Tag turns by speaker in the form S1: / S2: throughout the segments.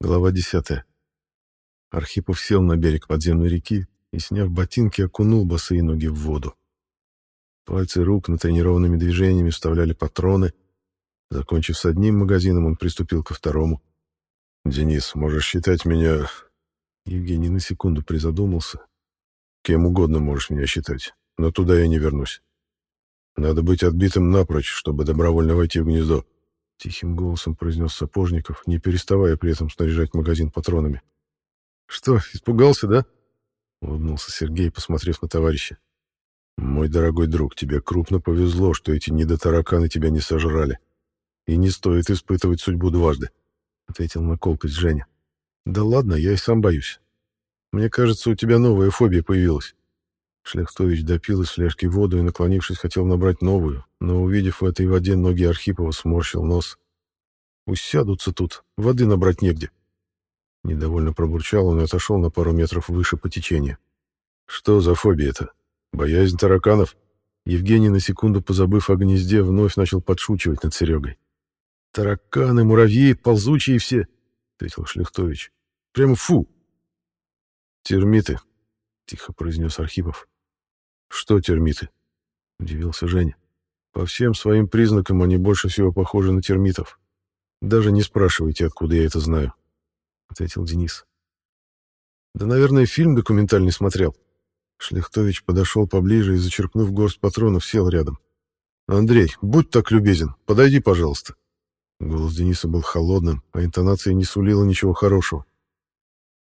S1: Глава 10. Архипов сел на берег подземной реки и, сняв ботинки, окунул босые ноги в воду. Пальцы рук натренированными движениями вставляли патроны. Закончив с одним магазином, он приступил ко второму. «Денис, можешь считать меня...» Евгений на секунду призадумался. «Кем угодно можешь меня считать, но туда я не вернусь. Надо быть отбитым напрочь, чтобы добровольно войти в гнездо. Тихим голосом произнес Сапожников, не переставая при этом снаряжать магазин патронами. «Что, испугался, да?» — улыбнулся Сергей, посмотрев на товарища. «Мой дорогой друг, тебе крупно повезло, что эти недотараканы тебя не сожрали. И не стоит испытывать судьбу дважды», — ответил на колкость Женя. «Да ладно, я и сам боюсь. Мне кажется, у тебя новая фобия появилась». Шляхтович допил из фляжки воду и, наклонившись, хотел набрать новую, но, увидев в этой воде ноги Архипова, сморщил нос. «Усядутся тут, воды набрать негде». Недовольно пробурчал он и отошел на пару метров выше по течению. «Что за фобия это? Боязнь тараканов?» Евгений, на секунду позабыв о гнезде, вновь начал подшучивать над Серегой. «Тараканы, муравьи, ползучие все», — ответил Шляхтович. «Прямо фу!» «Термиты», — тихо произнес Архипов. «Что термиты?» — удивился Женя. «По всем своим признакам они больше всего похожи на термитов. Даже не спрашивайте, откуда я это знаю», — ответил Денис. «Да, наверное, фильм документальный смотрел». Шлехтович подошел поближе и, зачерпнув горсть патронов, сел рядом. «Андрей, будь так любезен, подойди, пожалуйста». Голос Дениса был холодным, а интонация не сулила ничего хорошего.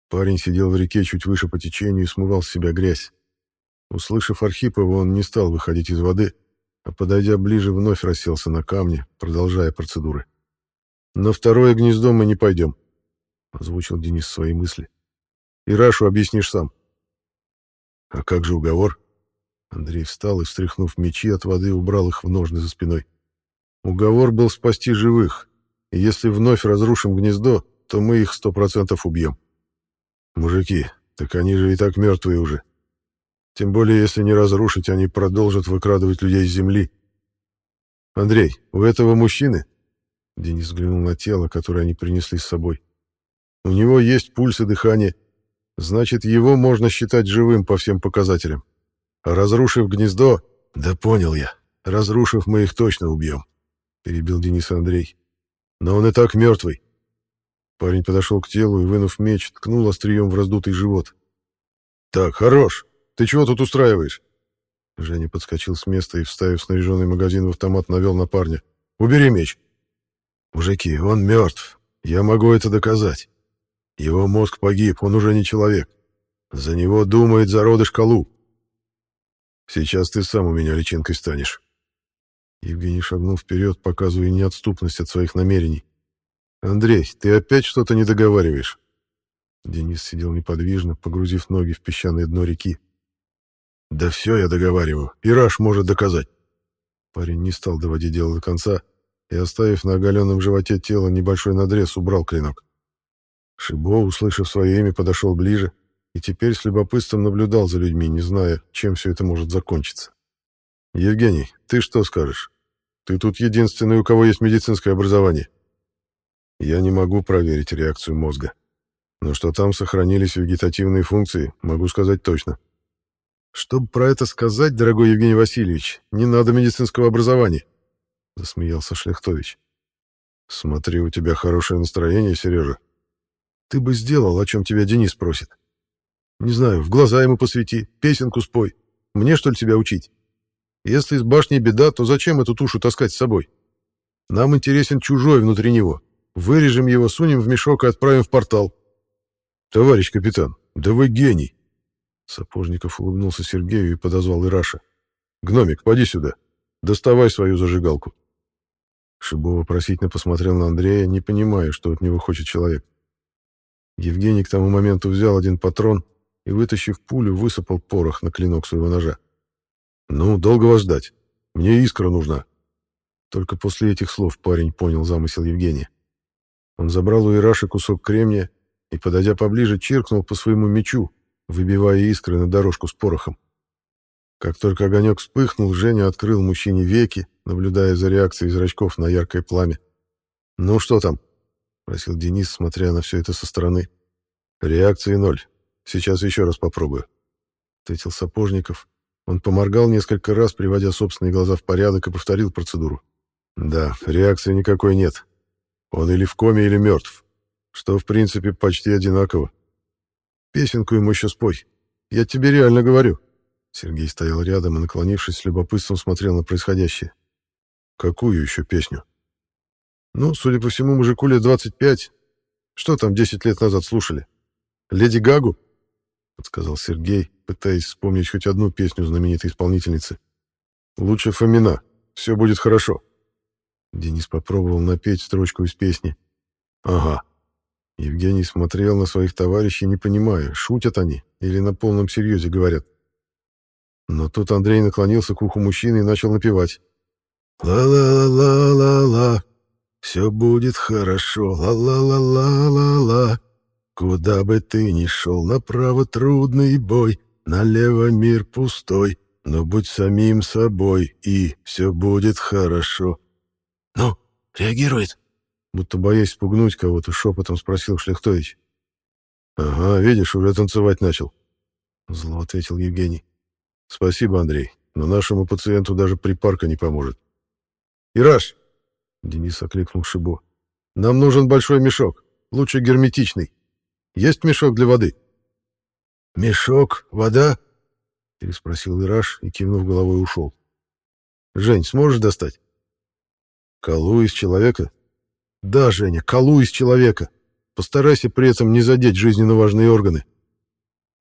S1: Парень сидел в реке чуть выше по течению и смывал с себя грязь. Услышав Архипова, он не стал выходить из воды, а, подойдя ближе, вновь расселся на камне, продолжая процедуры. «На второе гнездо мы не пойдем», — озвучил Денис свои мысли. «Ирашу объяснишь сам». «А как же уговор?» Андрей встал и, встряхнув мечи от воды, убрал их в ножны за спиной. «Уговор был спасти живых, и если вновь разрушим гнездо, то мы их сто процентов убьем». «Мужики, так они же и так мертвые уже. Тем более, если не разрушить, они продолжат выкрадывать людей с земли. Андрей, у этого мужчины... Денис взглянул на тело, которое они принесли с собой. У него есть пульс и дыхание. Значит, его можно считать живым по всем показателям. А разрушив гнездо... Да понял я. Разрушив, мы их точно убьем. Перебил Денис Андрей. Но он и так мертвый. Парень подошел к телу и, вынув меч, ткнул острием в раздутый живот. «Так, хорош. Ты чего тут устраиваешь?» Женя подскочил с места и, вставив снаряженный магазин в автомат, навел на парня. «Убери меч!» «Мужики, он мертв. Я могу это доказать. Его мозг погиб, он уже не человек. За него думает зародыш Калу. Сейчас ты сам у меня личинкой станешь». Евгений шагнул вперед, показывая неотступность от своих намерений. «Андрей, ты опять что-то не договариваешь?» Денис сидел неподвижно, погрузив ноги в песчаное дно реки. «Да все я договариваю. Ираш может доказать». Парень не стал доводить дело до конца и, оставив на оголенном животе тело небольшой надрез, убрал клинок. Шибо, услышав свое имя, подошел ближе и теперь с любопытством наблюдал за людьми, не зная, чем все это может закончиться. «Евгений, ты что скажешь? Ты тут единственный, у кого есть медицинское образование. Я не могу проверить реакцию мозга. Но что там сохранились вегетативные функции, могу сказать точно. Чтобы про это сказать, дорогой Евгений Васильевич, не надо медицинского образования, засмеялся Шляхтович. Смотри, у тебя хорошее настроение, Сережа. Ты бы сделал, о чем тебя Денис просит. Не знаю, в глаза ему посвети, песенку спой. Мне, что ли, тебя учить? Если с башней беда, то зачем эту тушу таскать с собой? Нам интересен чужой внутри него. Вырежем его, сунем в мешок и отправим в портал. Товарищ капитан, да вы гений. Сапожников улыбнулся Сергею и подозвал Ираша. «Гномик, поди сюда. Доставай свою зажигалку». Шибова просительно посмотрел на Андрея, не понимая, что от него хочет человек. Евгений к тому моменту взял один патрон и, вытащив пулю, высыпал порох на клинок своего ножа. «Ну, долго вас ждать. Мне искра нужна». Только после этих слов парень понял замысел Евгения. Он забрал у Ираши кусок кремния и, подойдя поближе, чиркнул по своему мечу, выбивая искры на дорожку с порохом. Как только огонек вспыхнул, Женя открыл мужчине веки, наблюдая за реакцией зрачков на яркое пламя. «Ну что там?» спросил Денис, смотря на все это со стороны. «Реакции ноль. Сейчас еще раз попробую», — ответил Сапожников. Он поморгал несколько раз, приводя собственные глаза в порядок, и повторил процедуру. «Да, реакции никакой нет. Он или в коме, или мертв, что, в принципе, почти одинаково. Песенку ему еще спой. Я тебе реально говорю». Сергей стоял рядом и, наклонившись с любопытством, смотрел на происходящее. «Какую еще песню?» «Ну, судя по всему, мужику лет 25. Что там 10 лет назад слушали? Леди Гагу?» — подсказал Сергей, пытаясь вспомнить хоть одну песню знаменитой исполнительницы. «Лучше Фомина. Все будет хорошо». Денис попробовал напеть строчку из песни. «Ага». Евгений смотрел на своих товарищей, не понимая, шутят они или на полном серьезе говорят. Но тут Андрей наклонился к уху мужчины и начал напевать. «Ла-ла-ла-ла-ла, все будет хорошо, ла-ла-ла-ла-ла-ла. Куда бы ты ни шел, направо трудный бой, налево мир пустой, но будь самим собой, и все будет хорошо». «Ну, реагирует?» Будто боясь спугнуть кого-то, шепотом спросил Шлехтович. «Ага, видишь, уже танцевать начал», — зло ответил Евгений. «Спасибо, Андрей, но нашему пациенту даже припарка не поможет». «Ираш!» — Денис окликнул Шибу. «Нам нужен большой мешок, лучше герметичный. Есть мешок для воды?» «Мешок? Вода?» — переспросил Ираш и, кивнув головой, ушел. «Жень, сможешь достать?» «Колу из человека?» «Да, Женя, колу из человека. Постарайся при этом не задеть жизненно важные органы».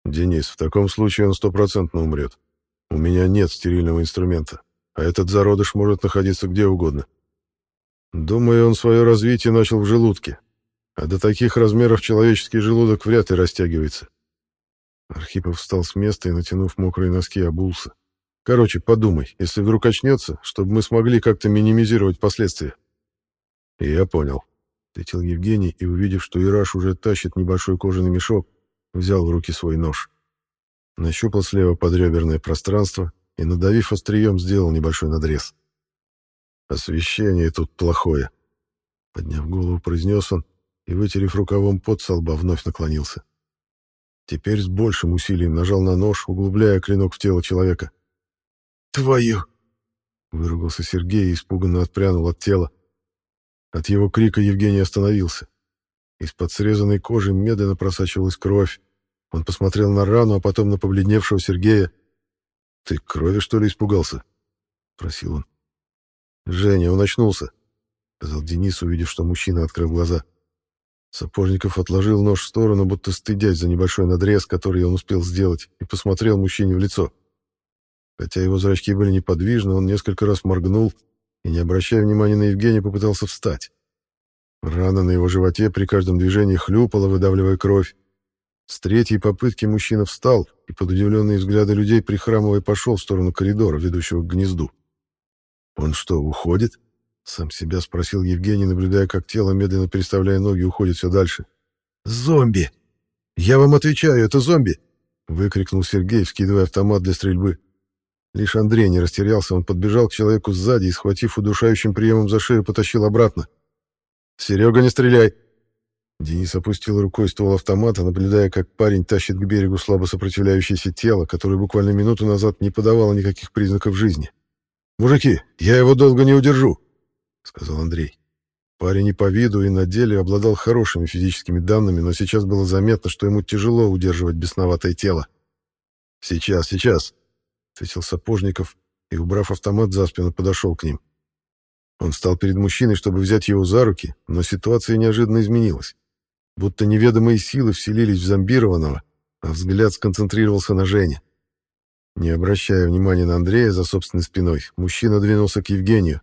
S1: «Денис, в таком случае он стопроцентно умрет. У меня нет стерильного инструмента, а этот зародыш может находиться где угодно. Думаю, он свое развитие начал в желудке, а до таких размеров человеческий желудок вряд ли растягивается». Архипов встал с места и, натянув мокрые носки, обулся. «Короче, подумай, если вдруг очнется, чтобы мы смогли как-то минимизировать последствия». «Я понял», — ответил Евгений и, увидев, что Ираш уже тащит небольшой кожаный мешок, взял в руки свой нож. Нащупал слева подреберное пространство и, надавив острием, сделал небольшой надрез. «Освещение тут плохое», — подняв голову, произнес он и, вытерев рукавом пот со лба, вновь наклонился. Теперь с большим усилием нажал на нож, углубляя клинок в тело человека. «Твою!» — выругался Сергей и испуганно отпрянул от тела. От его крика Евгений остановился. Из-под срезанной кожи медленно просачивалась кровь. Он посмотрел на рану, а потом на побледневшего Сергея. «Ты крови, что ли, испугался?» — просил он. «Женя, он очнулся», — сказал Денис, увидев, что мужчина открыл глаза. Сапожников отложил нож в сторону, будто стыдясь за небольшой надрез, который он успел сделать, и посмотрел мужчине в лицо. Хотя его зрачки были неподвижны, он несколько раз моргнул и, не обращая внимания на Евгения, попытался встать. Рана на его животе при каждом движении хлюпала, выдавливая кровь. С третьей попытки мужчина встал и под удивленные взгляды людей, прихрамывая, пошел в сторону коридора, ведущего к гнезду. «Он что, уходит?» — сам себя спросил Евгений, наблюдая, как тело, медленно переставляя ноги, уходит все дальше. «Зомби! Я вам отвечаю, это зомби!» — выкрикнул Сергей, вскидывая автомат для стрельбы. Лишь Андрей не растерялся, он подбежал к человеку сзади и, схватив удушающим приемом за шею, потащил обратно. «Серега, не стреляй!» Денис опустил рукой ствол автомата, наблюдая, как парень тащит к берегу слабо сопротивляющееся тело, которое буквально минуту назад не подавало никаких признаков жизни. «Мужики, я его долго не удержу», — сказал Андрей. Парень и по виду, и на деле обладал хорошими физическими данными, но сейчас было заметно, что ему тяжело удерживать бесноватое тело. «Сейчас, сейчас», — ответил Сапожников и, убрав автомат за спину, подошел к ним. Он встал перед мужчиной, чтобы взять его за руки, но ситуация неожиданно изменилась будто неведомые силы вселились в зомбированного, а взгляд сконцентрировался на Жене. Не обращая внимания на Андрея за собственной спиной, мужчина двинулся к Евгению.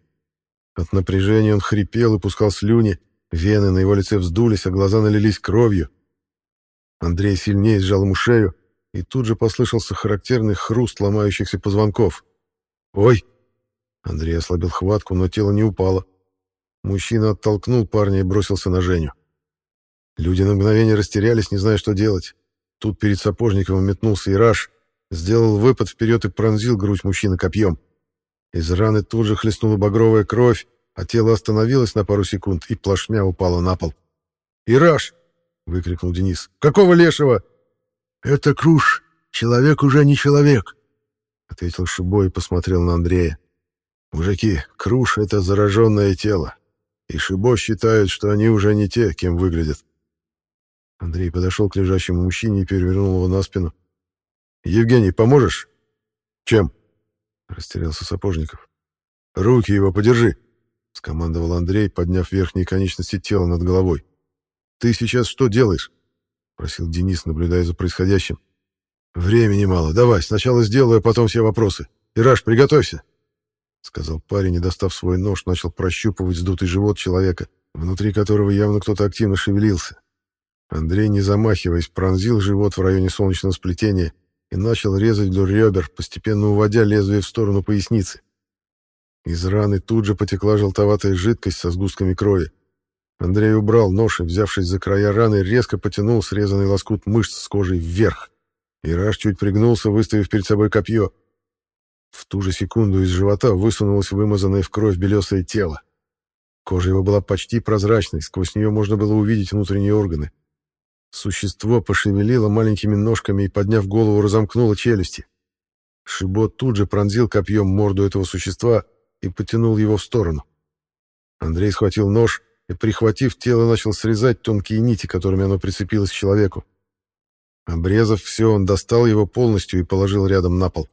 S1: От напряжения он хрипел и пускал слюни, вены на его лице вздулись, а глаза налились кровью. Андрей сильнее сжал ему шею, и тут же послышался характерный хруст ломающихся позвонков. «Ой!» Андрей ослабил хватку, но тело не упало. Мужчина оттолкнул парня и бросился на Женю. Люди на мгновение растерялись, не зная, что делать. Тут перед Сапожниковым метнулся Ираш, сделал выпад вперед и пронзил грудь мужчины копьем. Из раны тут же хлестнула багровая кровь, а тело остановилось на пару секунд и плашмя упало на пол. «Ираш!» — выкрикнул Денис. «Какого лешего?»
S2: «Это Круш. Человек уже не человек», —
S1: ответил Шибо и посмотрел на Андрея. «Мужики, Круш — это зараженное тело, и Шибо считают, что они уже не те, кем выглядят». Андрей подошел к лежащему мужчине и перевернул его на спину. «Евгений, поможешь?» «Чем?» — растерялся Сапожников. «Руки его подержи!» — скомандовал Андрей, подняв верхние конечности тела над головой. «Ты сейчас что делаешь?» — просил Денис, наблюдая за происходящим. «Времени мало. Давай, сначала сделаю, а потом все вопросы. Ираш, приготовься!» — сказал парень и, достав свой нож, начал прощупывать сдутый живот человека, внутри которого явно кто-то активно шевелился. Андрей, не замахиваясь, пронзил живот в районе солнечного сплетения и начал резать вдоль ребер, постепенно уводя лезвие в сторону поясницы. Из раны тут же потекла желтоватая жидкость со сгустками крови. Андрей убрал нож и, взявшись за края раны, резко потянул срезанный лоскут мышц с кожей вверх. Ираш чуть пригнулся, выставив перед собой копье. В ту же секунду из живота высунулось вымазанное в кровь белесое тело. Кожа его была почти прозрачной, сквозь нее можно было увидеть внутренние органы. Существо пошевелило маленькими ножками и, подняв голову, разомкнуло челюсти. Шибот тут же пронзил копьем морду этого существа и потянул его в сторону. Андрей схватил нож и, прихватив тело, начал срезать тонкие нити, которыми оно прицепилось к человеку. Обрезав все, он достал его полностью и положил рядом на пол.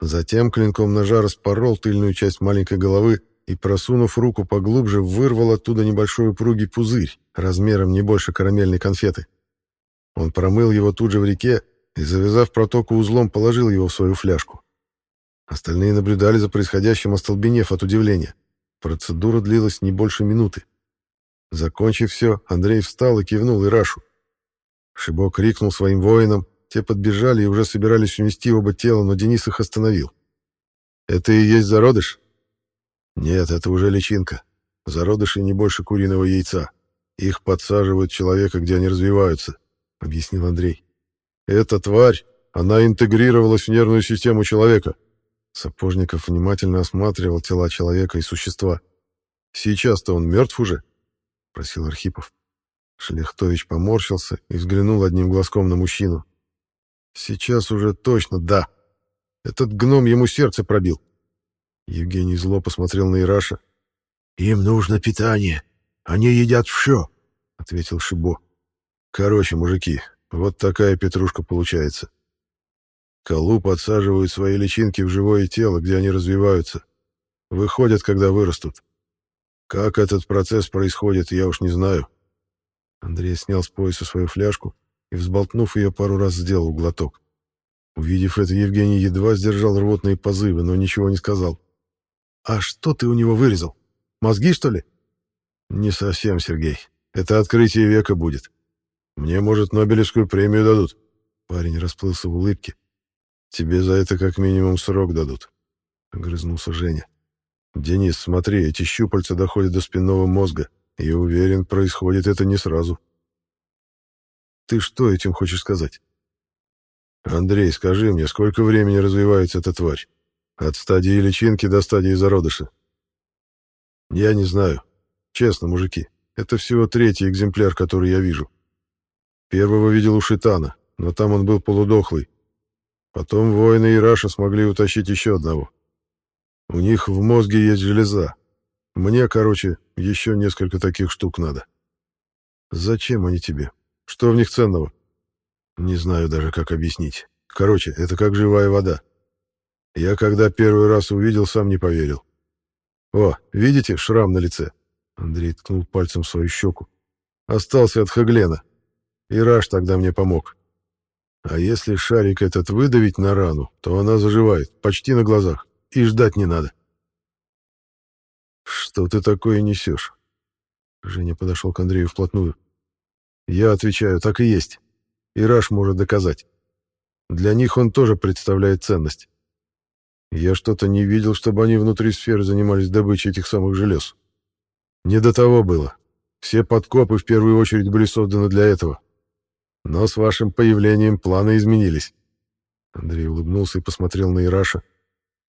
S1: Затем клинком ножа распорол тыльную часть маленькой головы и, просунув руку поглубже, вырвал оттуда небольшой упругий пузырь, размером не больше карамельной конфеты. Он промыл его тут же в реке и, завязав протоку узлом, положил его в свою фляжку. Остальные наблюдали за происходящим, остолбенев от удивления. Процедура длилась не больше минуты. Закончив все, Андрей встал и кивнул Ирашу. Шибо крикнул своим воинам, те подбежали и уже собирались унести оба тела, но Денис их остановил. «Это и есть зародыш?» «Нет, это уже личинка. Зародыши не больше куриного яйца. Их подсаживают человека, где они развиваются», — объяснил Андрей. «Эта тварь, она интегрировалась в нервную систему человека, Сапожников внимательно осматривал тела человека и существа. «Сейчас-то он мертв уже?» — просил Архипов. Шлехтович поморщился и взглянул одним глазком на мужчину. «Сейчас уже точно да. Этот гном ему сердце пробил». Евгений зло посмотрел на Ираша.
S2: «Им нужно питание. Они едят все», — ответил Шибо.
S1: «Короче, мужики, вот такая петрушка получается. Колу подсаживают свои личинки в живое тело, где они развиваются. Выходят, когда вырастут. Как этот процесс происходит, я уж не знаю. Андрей снял с пояса свою фляжку и, взболтнув ее, пару раз сделал глоток. Увидев это, Евгений едва сдержал рвотные позывы, но ничего не сказал. «А что ты у него вырезал? Мозги, что ли?» «Не совсем, Сергей. Это открытие века будет. Мне, может, Нобелевскую премию дадут». Парень расплылся в улыбке. Тебе за это как минимум срок дадут, — огрызнулся Женя. Денис, смотри, эти щупальца доходят до спинного мозга, и уверен, происходит это не сразу. Ты что этим хочешь сказать? Андрей, скажи мне, сколько времени развивается эта тварь? От стадии личинки до стадии зародыша. Я не знаю. Честно, мужики, это всего третий экземпляр, который я вижу. Первого видел у Шитана, но там он был полудохлый, Потом воины Ираша смогли утащить еще одного. У них в мозге есть железа. Мне, короче, еще несколько таких штук надо. Зачем они тебе? Что в них ценного? Не знаю даже, как объяснить. Короче, это как живая вода. Я когда первый раз увидел, сам не поверил. О, видите шрам на лице? Андрей ткнул пальцем в свою щеку. Остался от Хаглена. Ираш тогда мне помог. А если шарик этот выдавить на рану, то она заживает, почти на глазах, и ждать не надо. «Что ты такое несешь?» Женя подошел к Андрею вплотную. «Я отвечаю, так и есть. Ираш может доказать. Для них он тоже представляет ценность. Я что-то не видел, чтобы они внутри сферы занимались добычей этих самых желез. Не до того было. Все подкопы в первую очередь были созданы для этого. Но с вашим появлением планы изменились. Андрей улыбнулся и посмотрел на Ираша.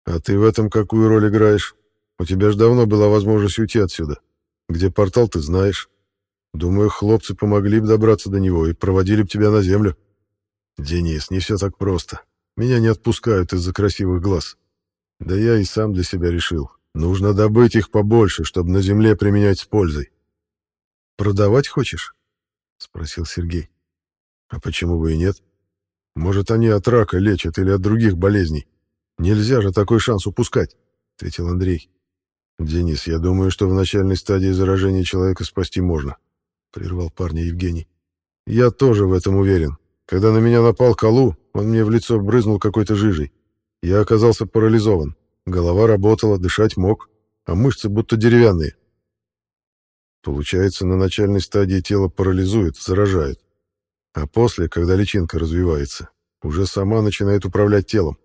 S1: А ты в этом какую роль играешь? У тебя же давно была возможность уйти отсюда. Где портал, ты знаешь. Думаю, хлопцы помогли бы добраться до него и проводили бы тебя на землю. Денис, не все так просто. Меня не отпускают из-за красивых глаз. Да я и сам для себя решил. Нужно добыть их побольше, чтобы на земле применять с пользой. Продавать хочешь? Спросил Сергей. А почему бы и нет? Может, они от рака лечат или от других болезней. Нельзя же такой шанс упускать, ответил Андрей. Денис, я думаю, что в начальной стадии заражения человека спасти можно, прервал парня Евгений. Я тоже в этом уверен. Когда на меня напал Калу, он мне в лицо брызнул какой-то жижей. Я оказался парализован. Голова работала, дышать мог, а мышцы будто деревянные. Получается, на начальной стадии тело парализует, заражает. А после, когда личинка развивается, уже сама начинает управлять телом.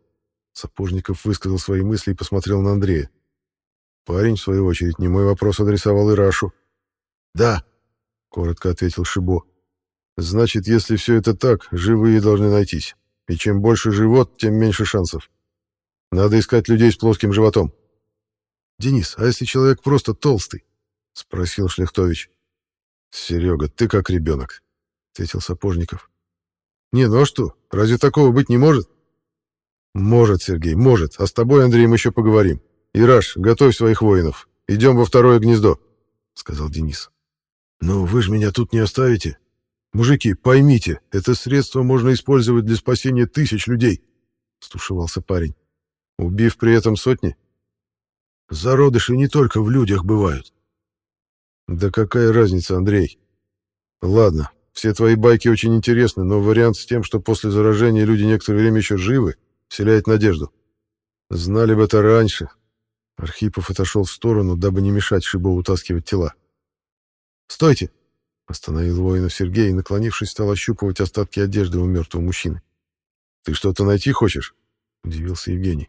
S1: Сапожников высказал свои мысли и посмотрел на Андрея. Парень, в свою очередь, не мой вопрос адресовал Ирашу.
S2: «Да», — коротко ответил Шибо.
S1: «Значит, если все это так, живые должны найтись. И чем больше живот, тем меньше шансов. Надо искать людей с плоским животом».
S2: «Денис, а если человек просто толстый?»
S1: — спросил Шлехтович. «Серега, ты как ребенок ответил Сапожников. «Не, ну а что, разве такого быть не может?» «Может, Сергей, может. А с тобой, Андрей, мы еще поговорим. Ираш, готовь своих воинов. Идем во второе гнездо», — сказал Денис.
S2: «Ну, вы же меня тут не оставите.
S1: Мужики, поймите, это средство можно использовать для спасения тысяч людей», — стушевался парень. «Убив при этом сотни?»
S2: «Зародыши не только в людях бывают».
S1: «Да какая разница, Андрей? Ладно, все твои байки очень интересны, но вариант с тем, что после заражения люди некоторое время еще живы, вселяет надежду. Знали бы это раньше. Архипов отошел в сторону, дабы не мешать Шибо утаскивать тела. «Стойте!» — остановил воинов Сергей и, наклонившись, стал ощупывать остатки одежды у мертвого мужчины. «Ты что-то найти хочешь?» — удивился Евгений.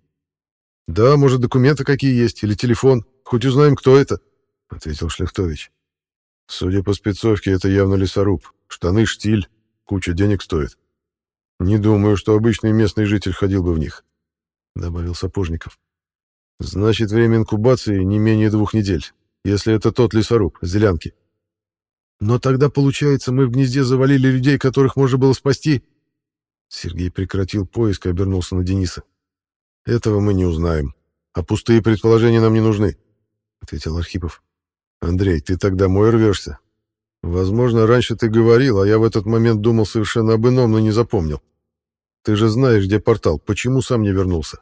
S1: «Да, может, документы какие есть, или телефон. Хоть узнаем, кто это», — ответил Шляхтович. «Судя по спецовке, это явно лесоруб. Штаны штиль, куча денег стоит. Не думаю, что обычный местный житель ходил бы в них, добавил Сапожников. Значит, время инкубации не менее двух недель, если это тот лесоруб, зелянки. Но тогда, получается, мы в гнезде завалили людей, которых можно было спасти. Сергей прекратил поиск и обернулся на Дениса. Этого мы не узнаем, а пустые предположения нам не нужны, ответил Архипов. Андрей, ты тогда мой рвешься, Возможно, раньше ты говорил, а я в этот момент думал совершенно об ином, но не запомнил. Ты же знаешь, где портал. Почему сам не вернулся?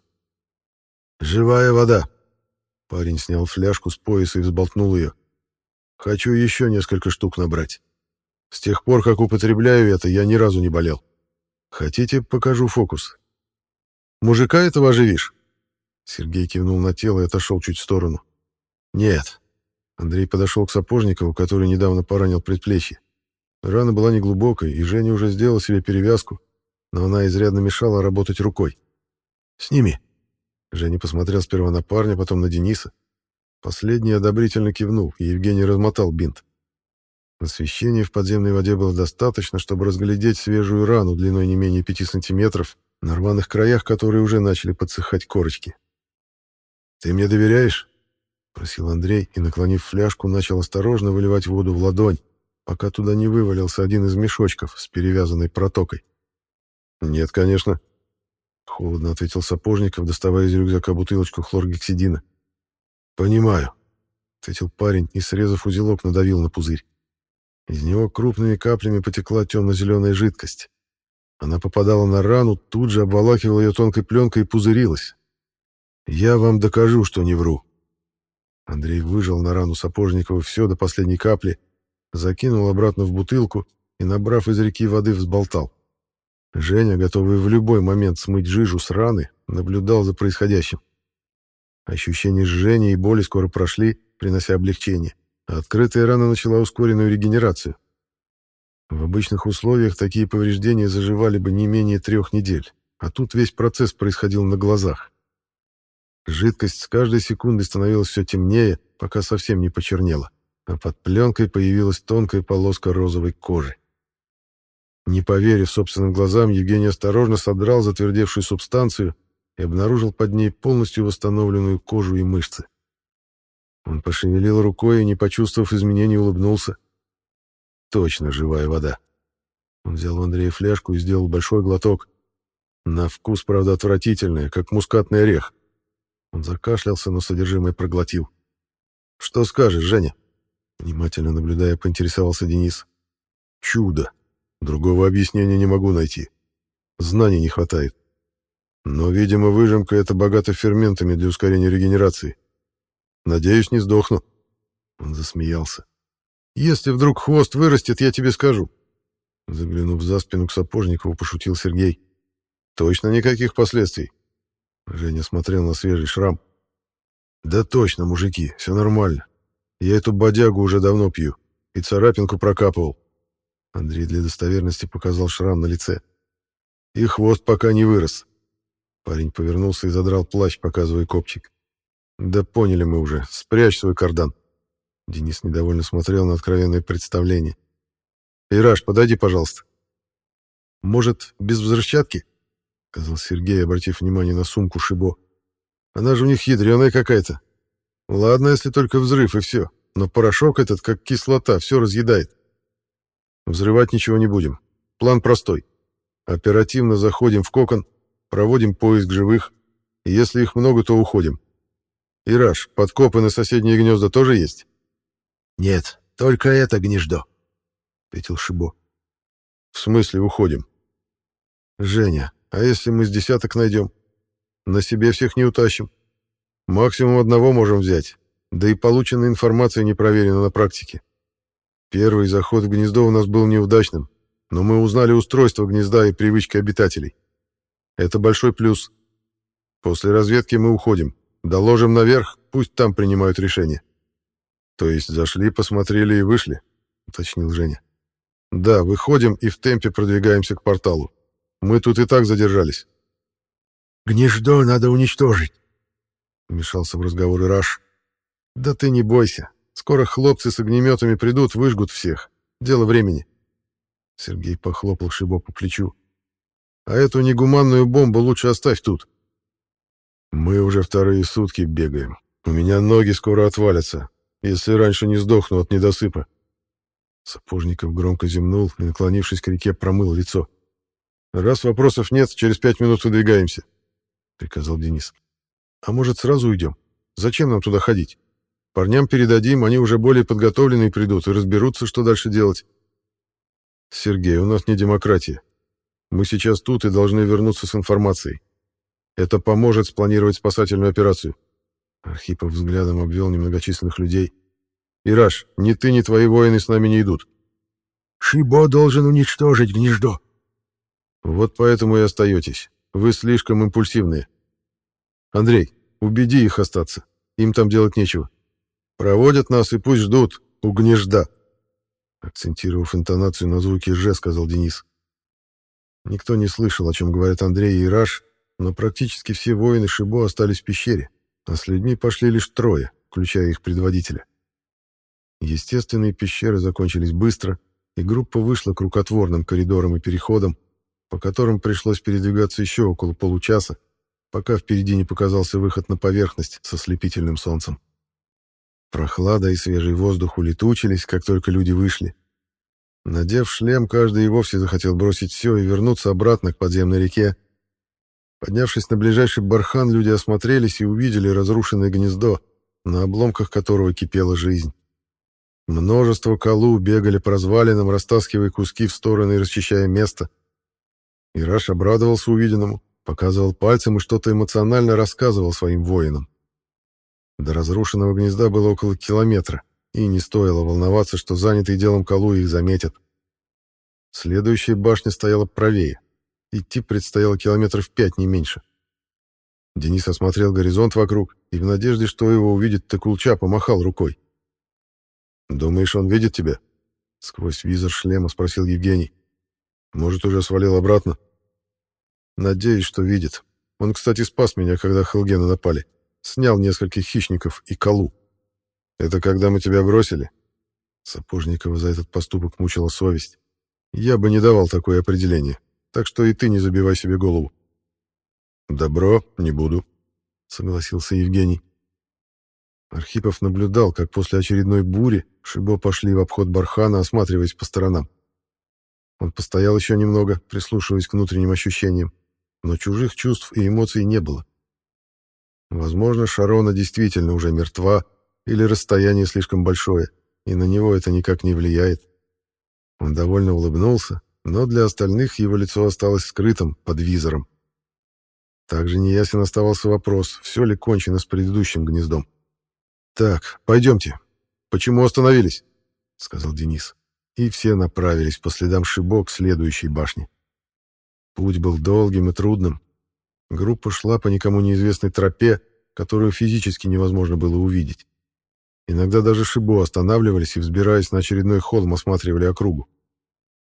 S2: Живая вода.
S1: Парень снял фляжку с пояса и взболтнул ее. Хочу еще несколько штук набрать. С тех пор, как употребляю это, я ни разу не болел. Хотите, покажу фокус? Мужика этого оживишь? Сергей кивнул на тело и отошел чуть в сторону. Нет, Андрей подошел к Сапожникову, который недавно поранил предплечье. Рана была неглубокой, и Женя уже сделал себе перевязку, но она изрядно мешала работать рукой. «Сними!» Женя посмотрел сперва на парня, потом на Дениса. Последний одобрительно кивнул, и Евгений размотал бинт. Освещения в подземной воде было достаточно, чтобы разглядеть свежую рану длиной не менее пяти сантиметров, на рваных краях которые уже начали подсыхать корочки. «Ты мне доверяешь?» Просил Андрей и, наклонив фляжку, начал осторожно выливать воду в ладонь, пока туда не вывалился один из мешочков с перевязанной протокой. «Нет, конечно», — холодно ответил Сапожников, доставая из рюкзака бутылочку хлоргексидина. «Понимаю», — ответил парень и, срезав узелок, надавил на пузырь. Из него крупными каплями потекла темно-зеленая жидкость. Она попадала на рану, тут же обволакивала ее тонкой пленкой и пузырилась. «Я вам докажу, что не вру», Андрей выжал на рану Сапожникова все до последней капли, закинул обратно в бутылку и, набрав из реки воды, взболтал. Женя, готовый в любой момент смыть жижу с раны, наблюдал за происходящим. Ощущения жжения и боли скоро прошли, принося облегчение, открытая рана начала ускоренную регенерацию. В обычных условиях такие повреждения заживали бы не менее трех недель, а тут весь процесс происходил на глазах. Жидкость с каждой секундой становилась все темнее, пока совсем не почернела, а под пленкой появилась тонкая полоска розовой кожи. Не поверив собственным глазам, Евгений осторожно содрал затвердевшую субстанцию и обнаружил под ней полностью восстановленную кожу и мышцы. Он пошевелил рукой и, не почувствовав изменений, улыбнулся. точно живая вода. Он взял у Андрея фляжку и сделал большой глоток. На вкус, правда, отвратительная, как мускатный орех. Он закашлялся, но содержимое проглотил. «Что скажешь, Женя?» Внимательно наблюдая, поинтересовался Денис. «Чудо. Другого объяснения не могу найти. Знаний не хватает. Но, видимо, выжимка это богата ферментами для ускорения регенерации. Надеюсь, не сдохну». Он засмеялся. «Если вдруг хвост вырастет, я тебе скажу». Заглянув за спину к Сапожникову, пошутил Сергей. «Точно никаких последствий?» Женя смотрел на свежий шрам. «Да точно, мужики, все нормально. Я эту бодягу уже давно пью. И царапинку прокапывал». Андрей для достоверности показал шрам на лице. «И хвост пока не вырос». Парень повернулся и задрал плащ, показывая копчик. «Да поняли мы уже. Спрячь свой кардан». Денис недовольно смотрел на откровенное представление. «Ираш, подойди, пожалуйста». «Может, без взрывчатки?» — сказал Сергей, обратив внимание на сумку Шибо. «Она же у них ядреная какая-то. Ладно, если только взрыв и все, но порошок этот, как кислота, все разъедает. Взрывать ничего не будем. План простой. Оперативно заходим в кокон, проводим поиск живых, и если их много, то уходим. Ираш, подкопы на соседние гнезда тоже есть?
S2: Нет, только это гнездо, ответил Шибо.
S1: В смысле уходим? Женя, а если мы с десяток найдем? На себе всех не утащим. Максимум одного можем взять, да и полученная информация не проверена на практике. Первый заход в гнездо у нас был неудачным, но мы узнали устройство гнезда и привычки обитателей. Это большой плюс. После разведки мы уходим. Доложим наверх, пусть там принимают решение. То есть зашли, посмотрели и вышли, уточнил Женя. Да, выходим и в темпе продвигаемся к порталу. Мы тут и так задержались.
S2: Гнездо надо уничтожить, вмешался в разговор Ираш.
S1: Да ты не бойся. Скоро хлопцы с огнеметами придут, выжгут всех. Дело времени. Сергей похлопал Шибо по плечу. А эту негуманную бомбу лучше оставь тут. Мы уже вторые сутки бегаем. У меня ноги скоро отвалятся, если раньше не сдохну от недосыпа. Сапожников громко зевнул и, наклонившись к реке, промыл лицо. «Раз вопросов нет, через пять минут выдвигаемся», — приказал Денис. «А может, сразу уйдем? Зачем нам туда ходить? Парням передадим, они уже более подготовленные придут и разберутся, что дальше делать». «Сергей, у нас не демократия. Мы сейчас тут и должны вернуться с информацией. Это поможет спланировать спасательную операцию. Архипов взглядом обвел немногочисленных людей. «Ираш, ни ты, ни твои воины с нами не идут».
S2: «Шибо должен уничтожить гнездо».
S1: «Вот поэтому и остаетесь. Вы слишком импульсивные. Андрей, убеди их остаться. Им там делать нечего. Проводят нас и пусть ждут у гнезда». Акцентировав интонацию на звуке «ж», сказал Денис. Никто не слышал, о чем говорят Андрей и Ираш, но практически все воины Шибо остались в пещере, а с людьми пошли лишь трое, включая их предводителя. Естественные пещеры закончились быстро, и группа вышла к рукотворным коридорам и переходам, по которым пришлось передвигаться еще около получаса, пока впереди не показался выход на поверхность со слепительным солнцем. Прохлада и свежий воздух улетучились, как только люди вышли. Надев шлем, каждый и вовсе захотел бросить все и вернуться обратно к подземной реке, Поднявшись на ближайший бархан, люди осмотрелись и увидели разрушенное гнездо, на обломках которого кипела жизнь. Множество колу бегали по развалинам, растаскивая куски в стороны и расчищая место. Ираш обрадовался увиденному, показывал пальцем и что-то эмоционально рассказывал своим воинам. До разрушенного гнезда было около километра, и не стоило волноваться, что занятые делом колу их заметят. Следующая башня стояла правее. Идти предстояло километров пять, не меньше. Денис осмотрел горизонт вокруг и в надежде, что его увидит Текулча, помахал рукой. «Думаешь, он видит тебя?» — сквозь визор шлема спросил Евгений. «Может, уже свалил обратно?» «Надеюсь, что видит. Он, кстати, спас меня, когда Хелгены напали. Снял нескольких хищников и колу. Это когда мы тебя бросили?» Сапожникова за этот поступок мучила совесть. «Я бы не давал такое определение так что и ты не забивай себе голову. Добро, не буду, согласился Евгений. Архипов наблюдал, как после очередной бури Шибо пошли в обход бархана, осматриваясь по сторонам. Он постоял еще немного, прислушиваясь к внутренним ощущениям, но чужих чувств и эмоций не было. Возможно, Шарона действительно уже мертва, или расстояние слишком большое, и на него это никак не влияет. Он довольно улыбнулся, но для остальных его лицо осталось скрытым под визором. Также неясен оставался вопрос, все ли кончено с предыдущим гнездом. «Так, пойдемте. Почему остановились?» — сказал Денис. И все направились по следам Шибо к следующей башне. Путь был долгим и трудным. Группа шла по никому неизвестной тропе, которую физически невозможно было увидеть. Иногда даже Шибо останавливались и, взбираясь на очередной холм, осматривали округу.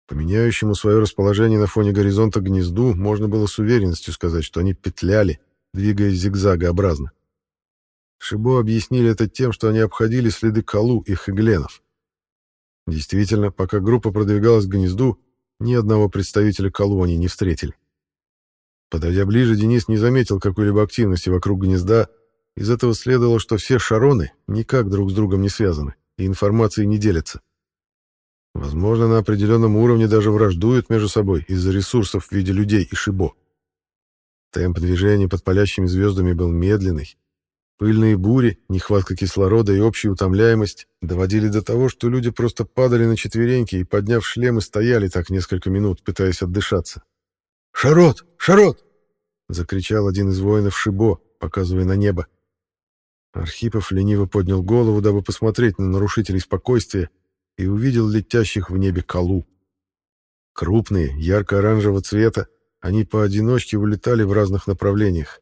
S1: По меняющему свое расположение на фоне горизонта гнезду можно было с уверенностью сказать, что они петляли, двигаясь зигзагообразно. Шибо объяснили это тем, что они обходили следы Калу и Хегленов. Действительно, пока группа продвигалась к гнезду, ни одного представителя Калу они не встретили. Подойдя ближе, Денис не заметил какой-либо активности вокруг гнезда, из этого следовало, что все шароны никак друг с другом не связаны и информацией не делятся. Возможно, на определенном уровне даже враждуют между собой из-за ресурсов в виде людей и шибо. Темп движения под палящими звездами был медленный. Пыльные бури, нехватка кислорода и общая утомляемость доводили до того, что люди просто падали на четвереньки и, подняв шлемы, стояли так несколько минут, пытаясь отдышаться.
S2: «Шарот! Шарот!»
S1: — закричал один из воинов Шибо, показывая на небо. Архипов лениво поднял голову, дабы посмотреть на нарушителей спокойствия, и увидел летящих в небе колу. Крупные, ярко-оранжевого цвета, они поодиночке улетали в разных направлениях.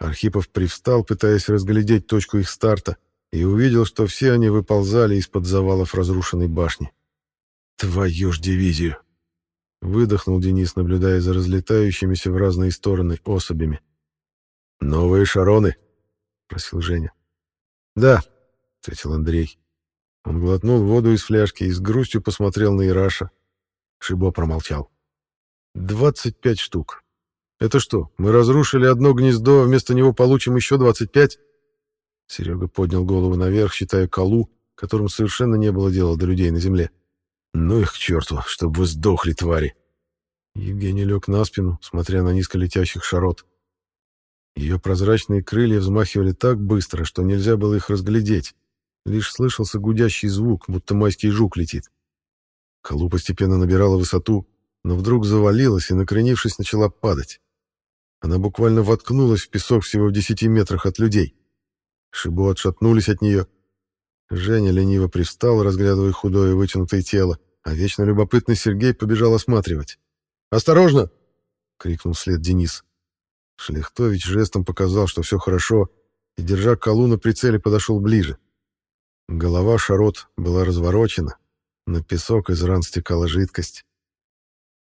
S1: Архипов привстал, пытаясь разглядеть точку их старта, и увидел, что все они выползали из-под завалов разрушенной башни.
S2: «Твою ж дивизию!»
S1: Выдохнул Денис, наблюдая за разлетающимися в разные стороны особями. «Новые шароны?» — просил Женя. «Да», — ответил Андрей. Он глотнул воду из фляжки и с грустью посмотрел на Ираша. Шибо промолчал. «Двадцать пять штук. Это что, мы разрушили одно гнездо, а вместо него получим еще двадцать пять?» Серега поднял голову наверх, считая колу, которому совершенно не было дела до людей на земле. «Ну их к черту, чтобы вы сдохли, твари!» Евгений лег на спину, смотря на низколетящих шарот. Ее прозрачные крылья взмахивали так быстро, что нельзя было их разглядеть. Лишь слышался гудящий звук, будто майский жук летит. Колу постепенно набирала высоту, но вдруг завалилась и, накренившись, начала падать. Она буквально воткнулась в песок всего в десяти метрах от людей. Шибо отшатнулись от нее. Женя лениво привстал, разглядывая худое вытянутое тело, а вечно любопытный Сергей побежал осматривать. «Осторожно!» — крикнул вслед Денис. Шлихтович жестом показал, что все хорошо, и, держа колу на прицеле, подошел ближе. Голова шарот была разворочена, на песок из ран стекала жидкость.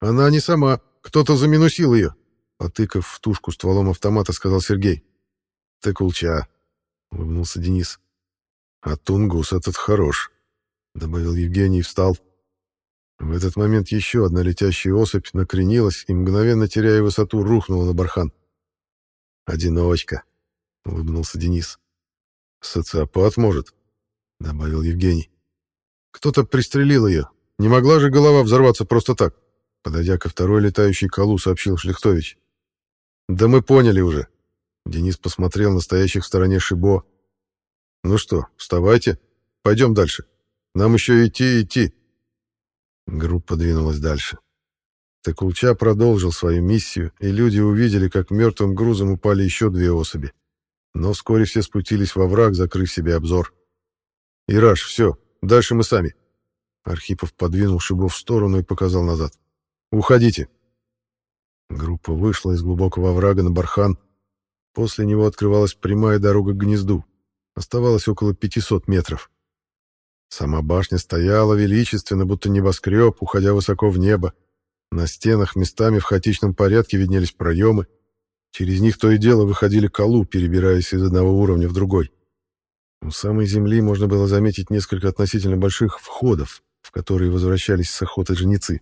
S1: «Она не сама, кто-то заминусил ее», — потыкав в тушку стволом автомата, сказал Сергей. «Ты кулча», — улыбнулся Денис. «А тунгус этот хорош», — добавил Евгений и встал. В этот момент еще одна летящая особь накренилась и, мгновенно теряя высоту, рухнула на бархан. «Одиночка», — улыбнулся Денис. «Социопат, может?» — добавил Евгений. «Кто-то пристрелил ее. Не могла же голова взорваться просто так?» Подойдя ко второй летающей колу, сообщил Шлихтович. «Да мы поняли уже». Денис посмотрел на стоящих в стороне Шибо. «Ну что, вставайте. Пойдем дальше. Нам еще идти идти». Группа двинулась дальше. Текулча продолжил свою миссию, и люди увидели, как мертвым грузом упали еще две особи. Но вскоре все спустились во враг, закрыв себе обзор. «Ираш, все, дальше мы сами». Архипов подвинул Шибов в сторону и показал назад. «Уходите». Группа вышла из глубокого врага на бархан. После него открывалась прямая дорога к гнезду. Оставалось около 500 метров. Сама башня стояла величественно, будто небоскреб, уходя высоко в небо. На стенах местами в хаотичном порядке виднелись проемы. Через них то и дело выходили колу, перебираясь из одного уровня в другой. У самой земли можно было заметить несколько относительно больших входов, в которые возвращались с охоты женицы.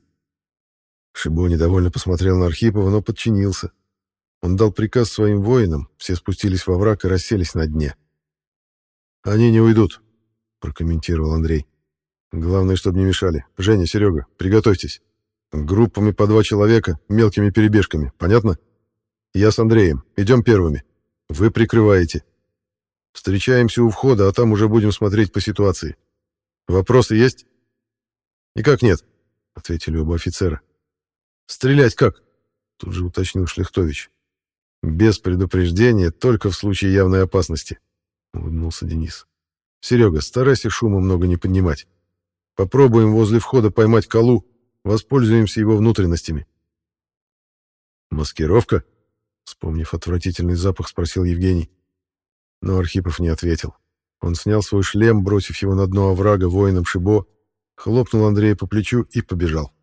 S1: Шибо недовольно посмотрел на Архипова, но подчинился. Он дал приказ своим воинам, все спустились во враг и расселись на дне. «Они не уйдут», — прокомментировал Андрей. «Главное, чтобы не мешали. Женя, Серега, приготовьтесь. Группами по два человека, мелкими перебежками. Понятно? Я с Андреем. Идем первыми. Вы прикрываете. Встречаемся у входа, а там уже будем смотреть по ситуации. Вопросы есть?» «Никак нет», — ответили оба офицера. «Стрелять как?» — тут же уточнил Шлихтович. «Без предупреждения, только в случае явной опасности», — улыбнулся Денис. «Серега, старайся шума много не поднимать. Попробуем возле входа поймать Калу, воспользуемся его внутренностями». «Маскировка?» — вспомнив отвратительный запах, спросил Евгений. Но Архипов не ответил. Он снял свой шлем, бросив его на дно оврага воином Шибо, хлопнул Андрея по плечу и побежал.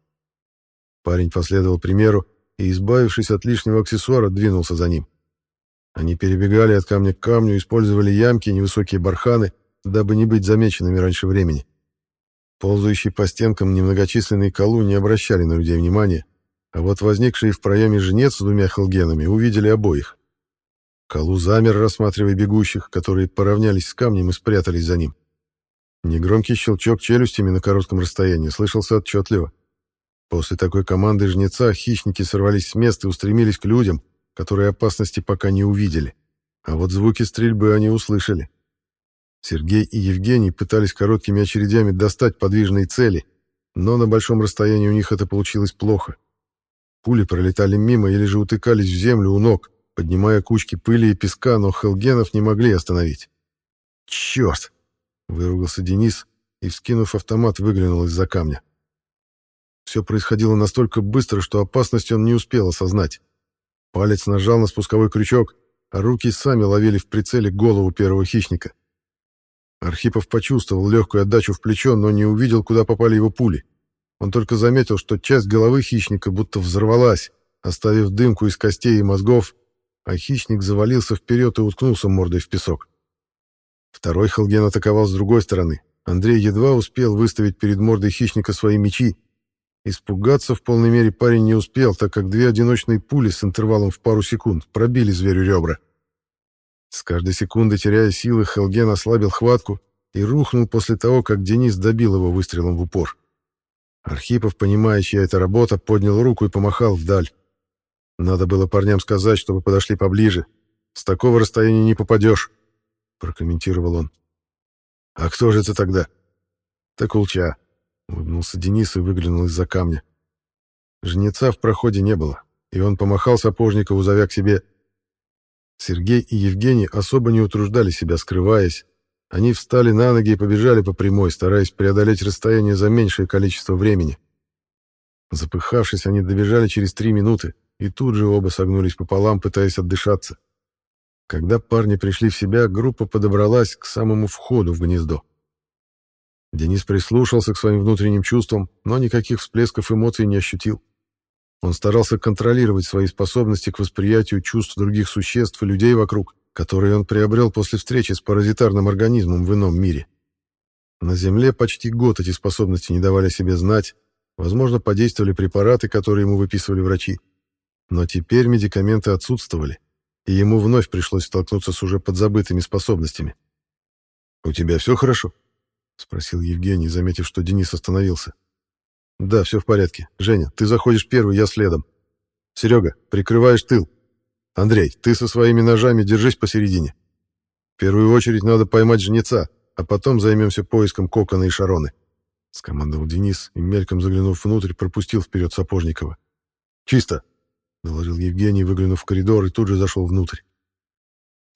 S1: Парень последовал примеру и, избавившись от лишнего аксессуара, двинулся за ним. Они перебегали от камня к камню, использовали ямки, невысокие барханы, дабы не быть замеченными раньше времени. Ползающие по стенкам немногочисленные колу не обращали на людей внимания, а вот возникшие в проеме жнец с двумя хелгенами увидели обоих. Калу замер, рассматривая бегущих, которые поравнялись с камнем и спрятались за ним. Негромкий щелчок челюстями на коротком расстоянии слышался отчетливо. После такой команды жнеца хищники сорвались с места и устремились к людям, которые опасности пока не увидели. А вот звуки стрельбы они услышали. Сергей и Евгений пытались короткими очередями достать подвижные цели, но на большом расстоянии у них это получилось плохо. Пули пролетали мимо или же утыкались в землю у ног, поднимая кучки пыли и песка, но хелгенов не могли остановить. «Черт!» Выругался Денис и, вскинув автомат, выглянул из-за камня. Все происходило настолько быстро, что опасность он не успел осознать. Палец нажал на спусковой крючок, а руки сами ловили в прицеле голову первого хищника. Архипов почувствовал легкую отдачу в плечо, но не увидел, куда попали его пули. Он только заметил, что часть головы хищника будто взорвалась, оставив дымку из костей и мозгов, а хищник завалился вперед и уткнулся мордой в песок. Второй Халген атаковал с другой стороны. Андрей едва успел выставить перед мордой хищника свои мечи. Испугаться в полной мере парень не успел, так как две одиночные пули с интервалом в пару секунд пробили зверю ребра. С каждой секунды, теряя силы, Хелген ослабил хватку и рухнул после того, как Денис добил его выстрелом в упор. Архипов, понимая, чья это работа, поднял руку и помахал вдаль. Надо было парням сказать, чтобы подошли поближе. С такого расстояния не попадешь прокомментировал он. «А кто же это тогда?» «Так Улча», — улыбнулся Денис и выглянул из-за камня. Жнеца в проходе не было, и он помахал Сапожникову, зовя к себе. Сергей и Евгений особо не утруждали себя, скрываясь. Они встали на ноги и побежали по прямой, стараясь преодолеть расстояние за меньшее количество времени. Запыхавшись, они добежали через три минуты, и тут же оба согнулись пополам, пытаясь отдышаться. Когда парни пришли в себя, группа подобралась к самому входу в гнездо. Денис прислушался к своим внутренним чувствам, но никаких всплесков эмоций не ощутил. Он старался контролировать свои способности к восприятию чувств других существ и людей вокруг, которые он приобрел после встречи с паразитарным организмом в ином мире. На Земле почти год эти способности не давали себе знать, возможно, подействовали препараты, которые ему выписывали врачи. Но теперь медикаменты отсутствовали, и ему вновь пришлось столкнуться с уже подзабытыми способностями. «У тебя все хорошо?» — спросил Евгений, заметив, что Денис остановился. «Да, все в порядке. Женя, ты заходишь первый, я следом. Серега, прикрываешь тыл. Андрей, ты со своими ножами держись посередине. В первую очередь надо поймать жнеца, а потом займемся поиском Кокона и Шароны», — скомандовал Денис и, мельком заглянув внутрь, пропустил вперед Сапожникова. «Чисто!» — доложил Евгений, выглянув в коридор, и тут же зашел внутрь.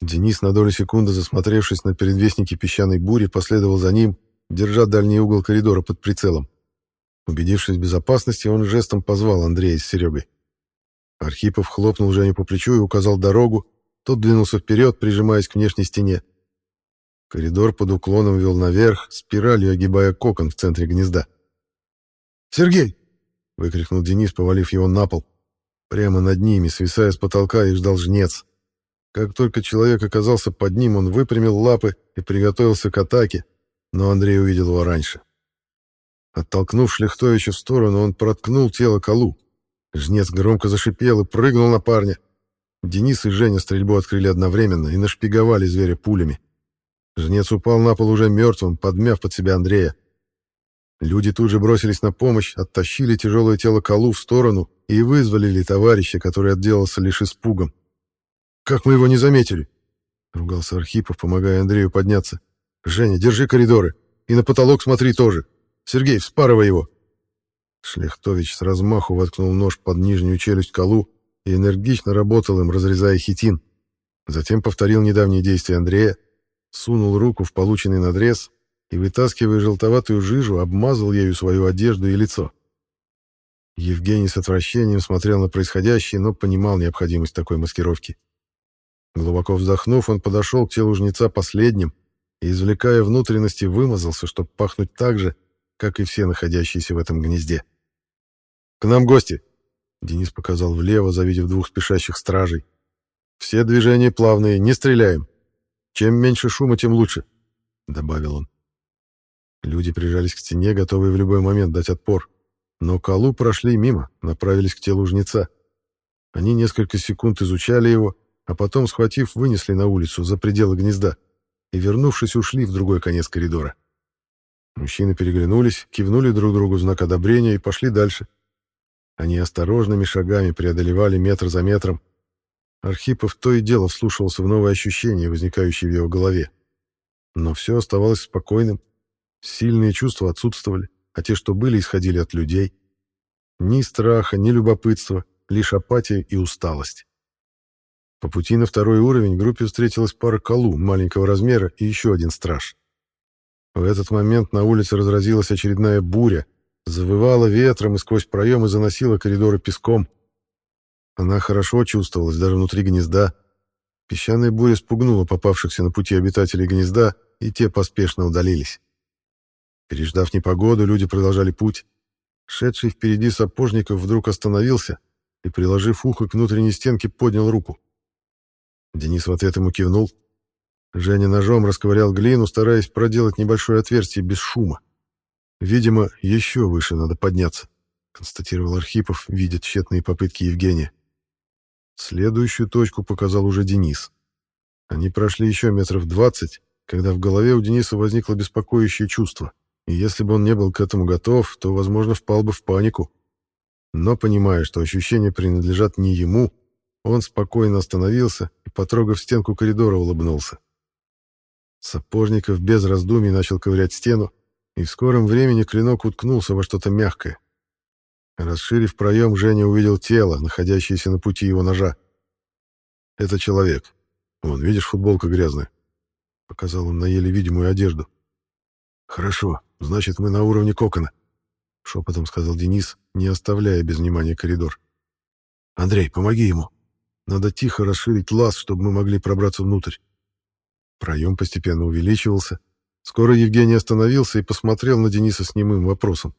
S1: Денис, на долю секунды засмотревшись на предвестники песчаной бури, последовал за ним, держа дальний угол коридора под прицелом. Убедившись в безопасности, он жестом позвал Андрея с Серегой. Архипов хлопнул Женю по плечу и указал дорогу, тот двинулся вперед, прижимаясь к внешней стене. Коридор под уклоном вел наверх, спиралью огибая кокон в центре гнезда. «Сергей!» — выкрикнул Денис, повалив его на пол. Прямо над ними, свисая с потолка, их ждал жнец. Как только человек оказался под ним, он выпрямил лапы и приготовился к атаке, но Андрей увидел его раньше. Оттолкнув Шлихтовича в сторону, он проткнул тело Калу. Жнец громко зашипел и прыгнул на парня. Денис и Женя стрельбу открыли одновременно и нашпиговали зверя пулями. Жнец упал на пол уже мертвым, подмяв под себя Андрея. Люди тут же бросились на помощь, оттащили тяжелое тело Калу в сторону и вызволили товарища, который отделался лишь испугом. «Как мы его не заметили?» — ругался Архипов, помогая Андрею подняться. «Женя, держи коридоры. И на потолок смотри тоже. Сергей, вспарывай его!» Шлехтович с размаху воткнул нож под нижнюю челюсть Калу и энергично работал им, разрезая хитин. Затем повторил недавние действия Андрея, сунул руку в полученный надрез и, вытаскивая желтоватую жижу, обмазал ею свою одежду и лицо. Евгений с отвращением смотрел на происходящее, но понимал необходимость такой маскировки. Глубоко вздохнув, он подошел к телу жнеца последним и, извлекая внутренности, вымазался, чтобы пахнуть так же, как и все находящиеся в этом гнезде. «К нам гости!» — Денис показал влево, завидев двух спешащих стражей. «Все движения плавные, не стреляем. Чем меньше шума, тем лучше», — добавил он. Люди прижались к стене, готовые в любой момент дать отпор. Но Калу прошли мимо, направились к телу жнеца. Они несколько секунд изучали его, а потом, схватив, вынесли на улицу за пределы гнезда и, вернувшись, ушли в другой конец коридора. Мужчины переглянулись, кивнули друг другу знак одобрения и пошли дальше. Они осторожными шагами преодолевали метр за метром. Архипов то и дело вслушивался в новые ощущения, возникающие в его голове. Но все оставалось спокойным, Сильные чувства отсутствовали, а те, что были, исходили от людей. Ни страха, ни любопытства, лишь апатия и усталость. По пути на второй уровень группе встретилась пара колу маленького размера и еще один страж. В этот момент на улице разразилась очередная буря, завывала ветром и сквозь проемы заносила коридоры песком. Она хорошо чувствовалась даже внутри гнезда. Песчаная буря спугнула попавшихся на пути обитателей гнезда, и те поспешно удалились. Переждав непогоду, люди продолжали путь. Шедший впереди сапожников вдруг остановился и, приложив ухо к внутренней стенке, поднял руку. Денис в ответ ему кивнул. Женя ножом расковырял глину, стараясь проделать небольшое отверстие без шума. «Видимо, еще выше надо подняться», — констатировал Архипов, видя тщетные попытки Евгения. Следующую точку показал уже Денис. Они прошли еще метров двадцать, когда в голове у Дениса возникло беспокоящее чувство — и если бы он не был к этому готов, то, возможно, впал бы в панику. Но, понимая, что ощущения принадлежат не ему, он спокойно остановился и, потрогав стенку коридора, улыбнулся. Сапожников без раздумий начал ковырять стену, и в скором времени клинок уткнулся во что-то мягкое. Расширив проем, Женя увидел тело, находящееся на пути его ножа. «Это человек. Вон, видишь, футболка грязная?» Показал он на еле видимую одежду. «Хорошо, значит, мы на уровне кокона», — шепотом сказал Денис, не оставляя без внимания коридор. «Андрей, помоги ему. Надо тихо расширить лаз, чтобы мы могли пробраться внутрь». Проем постепенно увеличивался. Скоро Евгений остановился и посмотрел на Дениса с немым вопросом.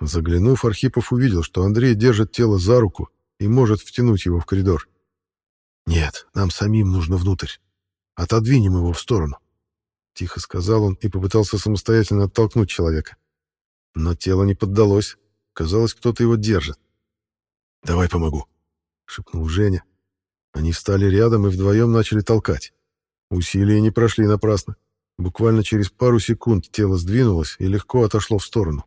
S1: Заглянув, Архипов увидел, что Андрей держит тело за руку и может втянуть его в коридор. «Нет, нам самим нужно внутрь. Отодвинем его в сторону». — тихо сказал он и попытался самостоятельно оттолкнуть человека. Но тело не поддалось. Казалось, кто-то его держит. «Давай помогу», — шепнул Женя. Они встали рядом и вдвоем начали толкать. Усилия не прошли напрасно. Буквально через пару секунд тело сдвинулось и легко отошло в сторону.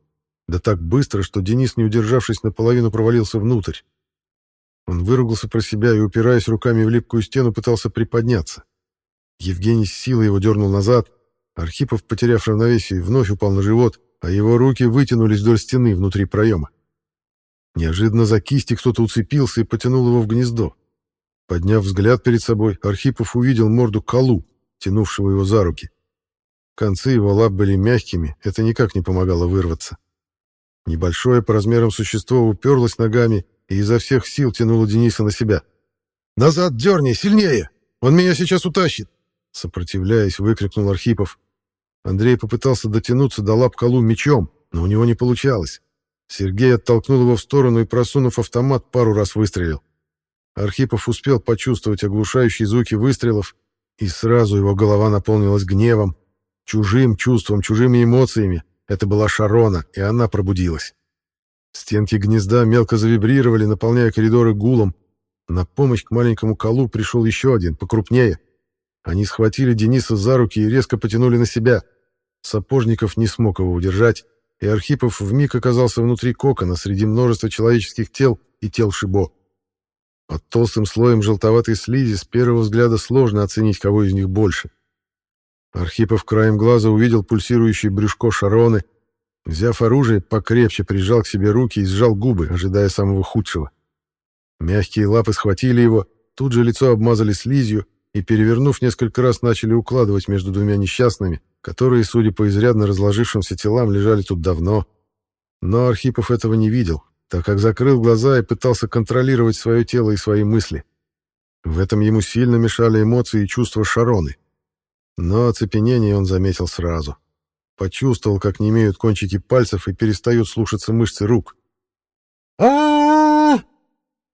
S1: Да так быстро, что Денис, не удержавшись, наполовину провалился внутрь. Он выругался про себя и, упираясь руками в липкую стену, пытался приподняться. Евгений с силой его дернул назад. Архипов, потеряв равновесие, вновь упал на живот, а его руки вытянулись вдоль стены внутри проема. Неожиданно за кисти кто-то уцепился и потянул его в гнездо. Подняв взгляд перед собой, Архипов увидел морду Калу, тянувшего его за руки. Концы его лап были мягкими, это никак не помогало вырваться. Небольшое по размерам существо уперлось ногами и изо всех сил тянуло Дениса на себя. «Назад дерни, сильнее! Он меня сейчас утащит!» Сопротивляясь, выкрикнул Архипов. Андрей попытался дотянуться до лап Колу мечом, но у него не получалось. Сергей оттолкнул его в сторону и, просунув автомат, пару раз выстрелил. Архипов успел почувствовать оглушающие звуки выстрелов, и сразу его голова наполнилась гневом, чужим чувством, чужими эмоциями. Это была Шарона, и она пробудилась. Стенки гнезда мелко завибрировали, наполняя коридоры гулом. На помощь к маленькому колу пришел еще один, покрупнее — Они схватили Дениса за руки и резко потянули на себя. Сапожников не смог его удержать, и Архипов вмиг оказался внутри кокона среди множества человеческих тел и тел Шибо. Под толстым слоем желтоватой слизи с первого взгляда сложно оценить, кого из них больше. Архипов краем глаза увидел пульсирующее брюшко Шароны. Взяв оружие, покрепче прижал к себе руки и сжал губы, ожидая самого худшего. Мягкие лапы схватили его, тут же лицо обмазали слизью и, перевернув несколько раз, начали укладывать между двумя несчастными, которые, судя по изрядно разложившимся телам, лежали тут давно. Но Архипов этого не видел, так как закрыл глаза и пытался контролировать свое тело и свои мысли. В этом ему сильно мешали эмоции и чувства Шароны. Но оцепенение он заметил сразу. Почувствовал, как не имеют кончики пальцев и перестают слушаться мышцы рук. а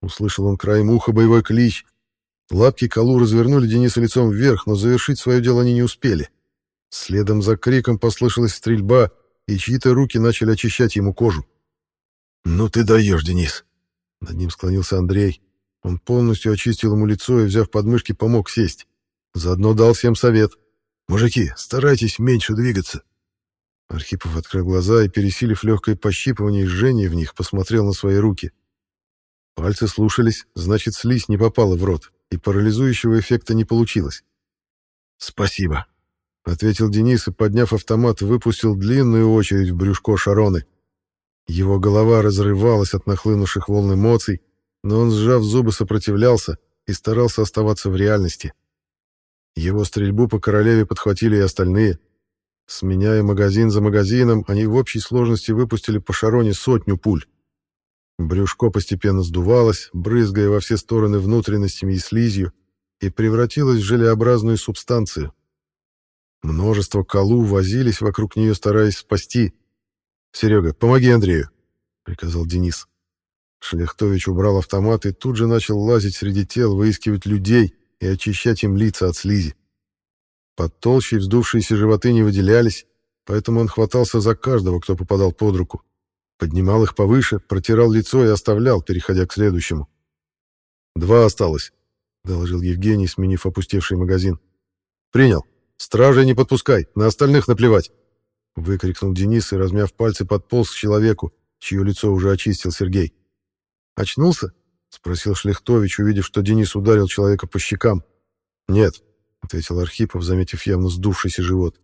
S1: Услышал он краем уха боевой клич. Лапки Калу развернули Дениса лицом вверх, но завершить свое дело они не успели. Следом за криком послышалась стрельба, и чьи-то руки начали очищать ему кожу.
S2: «Ну ты даешь, Денис!»
S1: Над ним склонился Андрей. Он полностью очистил ему лицо и, взяв подмышки, помог сесть. Заодно дал всем совет.
S2: «Мужики, старайтесь меньше двигаться».
S1: Архипов открыл глаза и, пересилив легкое пощипывание и жжение в них, посмотрел на свои руки. Пальцы слушались, значит, слизь не попала в рот, и парализующего эффекта не получилось.
S2: «Спасибо», —
S1: ответил Денис и, подняв автомат, выпустил длинную очередь в брюшко Шароны. Его голова разрывалась от нахлынувших волн эмоций, но он, сжав зубы, сопротивлялся и старался оставаться в реальности. Его стрельбу по королеве подхватили и остальные. Сменяя магазин за магазином, они в общей сложности выпустили по Шароне сотню пуль. Брюшко постепенно сдувалось, брызгая во все стороны внутренностями и слизью, и превратилось в желеобразную субстанцию. Множество колу возились вокруг нее, стараясь спасти, «Серега, помоги Андрею», — приказал Денис. Шлехтович убрал автомат и тут же начал лазить среди тел, выискивать людей и очищать им лица от слизи. Под толщей вздувшиеся животы не выделялись, поэтому он хватался за каждого, кто попадал под руку. Поднимал их повыше, протирал лицо и оставлял, переходя к следующему. «Два осталось», — доложил Евгений, сменив опустевший магазин. «Принял. Стражей не подпускай, на остальных наплевать». Выкрикнул Денис и, размяв пальцы, подполз к человеку, чье лицо уже очистил Сергей. «Очнулся?» — спросил Шлехтович, увидев, что Денис ударил человека по щекам. «Нет», — ответил Архипов, заметив явно сдувшийся живот.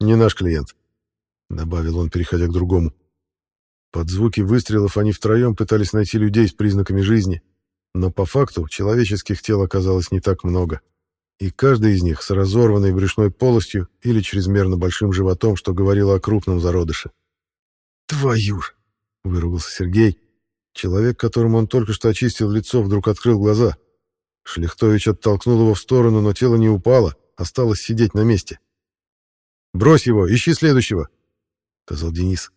S1: «Не наш клиент», — добавил он, переходя к другому. Под звуки выстрелов они втроем пытались найти людей с признаками жизни, но по факту человеческих тел оказалось не так много и каждый из них с разорванной брюшной полостью или чрезмерно большим животом, что говорило о крупном зародыше.
S2: «Твою ж!»
S1: — выругался Сергей. Человек, которому он только что очистил лицо, вдруг открыл глаза. Шлихтович оттолкнул его в сторону, но тело не упало, осталось сидеть на месте. «Брось его, ищи следующего!» — сказал Денис.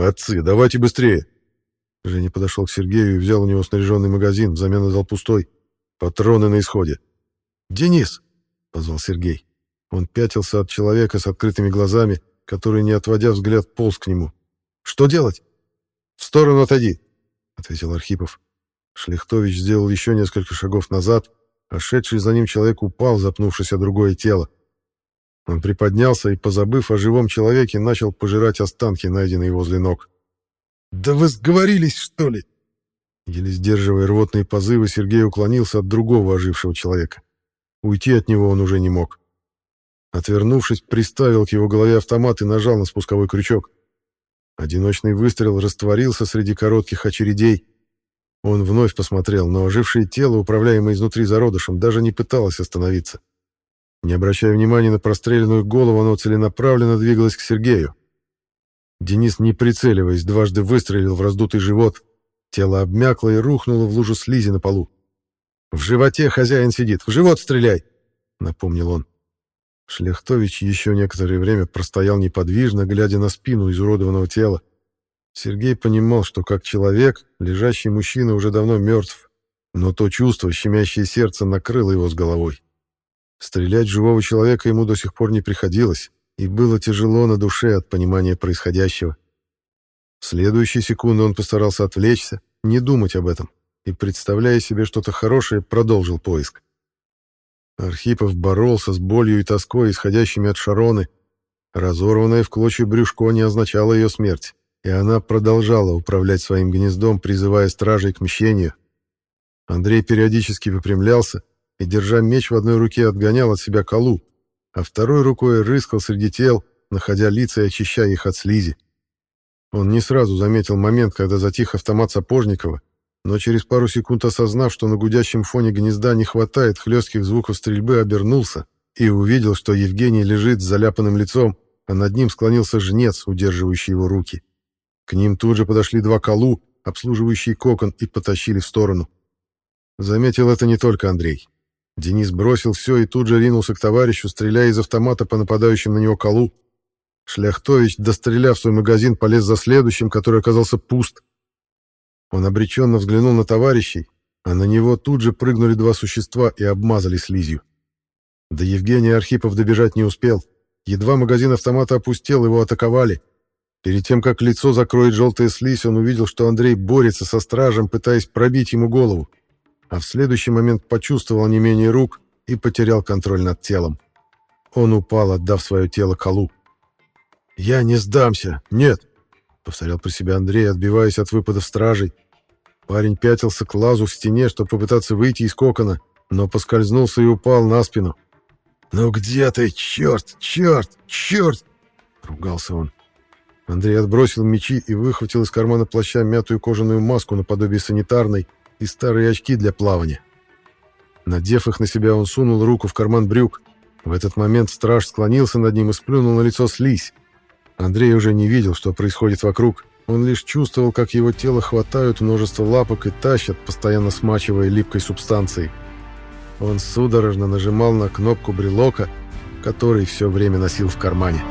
S1: «Отцы, давайте быстрее!» Женя подошел к Сергею и взял у него снаряженный магазин, взамен дал пустой. «Патроны на исходе!» «Денис!» — позвал Сергей. Он пятился от человека с открытыми глазами, который, не отводя взгляд, полз к нему. «Что делать?» «В сторону отойди», — ответил Архипов. Шлихтович сделал еще несколько шагов назад, а шедший за ним человек упал, запнувшись о другое тело. Он приподнялся и, позабыв о живом человеке, начал пожирать останки, найденные возле ног.
S2: «Да вы сговорились, что ли?»
S1: Еле сдерживая рвотные позывы, Сергей уклонился от другого ожившего человека. Уйти от него он уже не мог. Отвернувшись, приставил к его голове автомат и нажал на спусковой крючок. Одиночный выстрел растворился среди коротких очередей. Он вновь посмотрел, но ожившее тело, управляемое изнутри зародышем, даже не пыталось остановиться. Не обращая внимания на простреленную голову, оно целенаправленно двигалось к Сергею. Денис, не прицеливаясь, дважды выстрелил в раздутый живот. Тело обмякло и рухнуло в лужу слизи на полу. «В животе хозяин сидит, в живот стреляй!» — напомнил он. Шляхтович еще некоторое время простоял неподвижно, глядя на спину изуродованного тела. Сергей понимал, что как человек, лежащий мужчина уже давно мертв, но то чувство, щемящее сердце, накрыло его с головой. Стрелять живого человека ему до сих пор не приходилось, и было тяжело на душе от понимания происходящего. В следующие секунды он постарался отвлечься, не думать об этом и, представляя себе что-то хорошее, продолжил поиск. Архипов боролся с болью и тоской, исходящими от Шароны. Разорванное в клочья брюшко не означало ее смерть, и она продолжала управлять своим гнездом, призывая стражей к мщению. Андрей периодически выпрямлялся и, держа меч в одной руке, отгонял от себя колу, а второй рукой рыскал среди тел, находя лица и очищая их от слизи. Он не сразу заметил момент, когда затих автомат Сапожникова, но через пару секунд осознав, что на гудящем фоне гнезда не хватает хлестких звуков стрельбы, обернулся и увидел, что Евгений лежит с заляпанным лицом, а над ним склонился жнец, удерживающий его руки. К ним тут же подошли два колу, обслуживающие кокон, и потащили в сторону. Заметил это не только Андрей. Денис бросил все и тут же ринулся к товарищу, стреляя из автомата по нападающим на него колу. Шляхтович, достреляв свой магазин, полез за следующим, который оказался пуст. Он обреченно взглянул на товарищей, а на него тут же прыгнули два существа и обмазали слизью. До Евгения Архипов добежать не успел. Едва магазин автомата опустел, его атаковали. Перед тем, как лицо закроет желтая слизь, он увидел, что Андрей борется со стражем, пытаясь пробить ему голову. А в следующий момент почувствовал не менее рук и потерял контроль над телом. Он упал, отдав свое тело колу. «Я не сдамся! Нет!» — повторял про себя Андрей, отбиваясь от выпадов стражей. Парень пятился к лазу в стене, чтобы попытаться выйти из кокона, но поскользнулся и упал на спину. «Ну где ты? Черт! Черт! Черт!» — ругался он. Андрей отбросил мечи и выхватил из кармана плаща мятую кожаную маску наподобие санитарной и старые очки для плавания. Надев их на себя, он сунул руку в карман брюк. В этот момент страж склонился над ним и сплюнул на лицо слизь. Андрей уже не видел, что происходит вокруг. Он лишь чувствовал, как его тело хватают множество лапок и тащат, постоянно смачивая липкой субстанцией. Он судорожно нажимал на кнопку брелока, который все время носил в кармане.